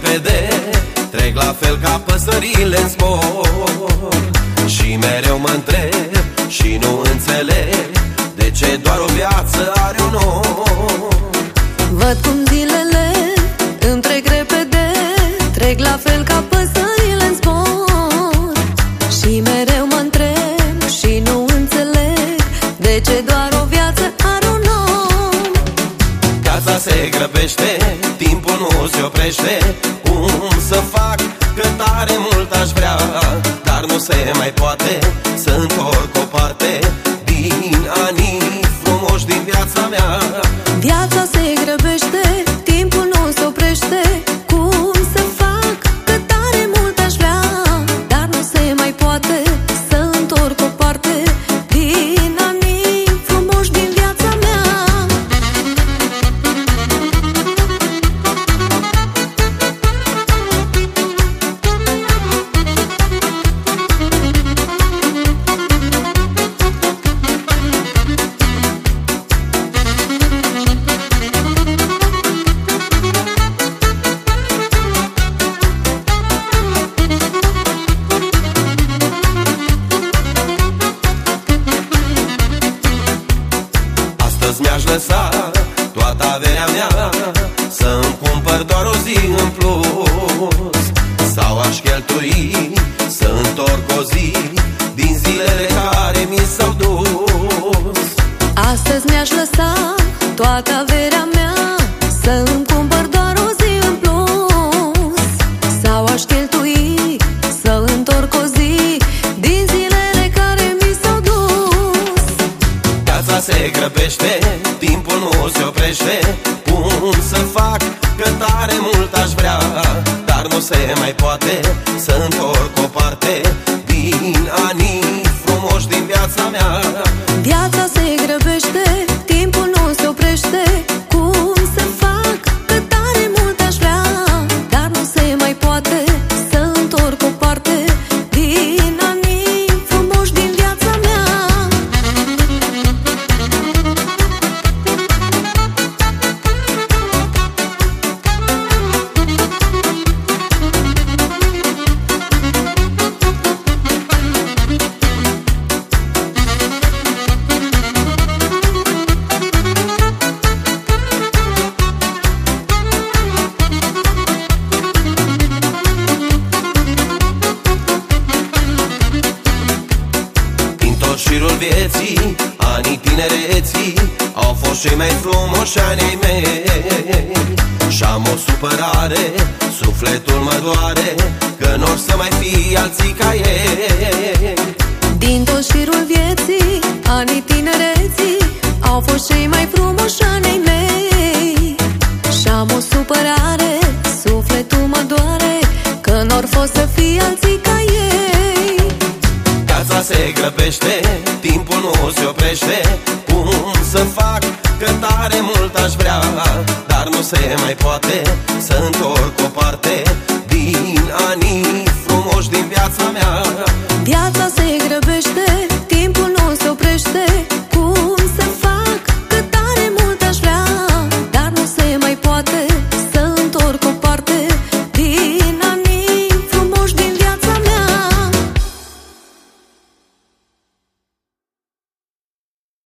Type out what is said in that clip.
zilele îmi trec repede Trec la fel ca păsările în zbor. Și mereu mă întreb și nu înțeleg De ce doar o viață are un om. Văd cum zilele îmi trec repede Trec la fel ca păsările în zbor. Și mereu mă întreb și nu înțeleg De ce doar o viață are un om. Viața se grăbește, timpul nu se oprește Cum să fac, că tare mult aș vrea Dar nu se mai poate să întorc o parte Din anii frumoși din viața mea. Viața se grăbește, Astăzi mi-aș lăsa toată averea mea Să-mi cumpăr doar o zi în plus. Sau aș cheltui să întorc o zi Din zilele care mi s-au dus. Astăzi mi-aș lăsa toată averea să fac, că tare mult aș vrea. Dar nu se mai poate să întorc șirul vieții, anii tinereții Au fost cei mai frumoși ani ai mei. Și-am o supărare, sufletul mă doare Că n-or să mai fie alții ca ei. Din tot șirul vieții, anii tinereții Au fost cei mai frumoși ani ai mei. Și-am o supărare, se grăbește Timpul nu se oprește. Cum să fac că tare mult aș vrea Dar nu se mai poate să întorc o parte Din anii frumoși din viața mea. Viața se grăbește Timpul nu se oprește.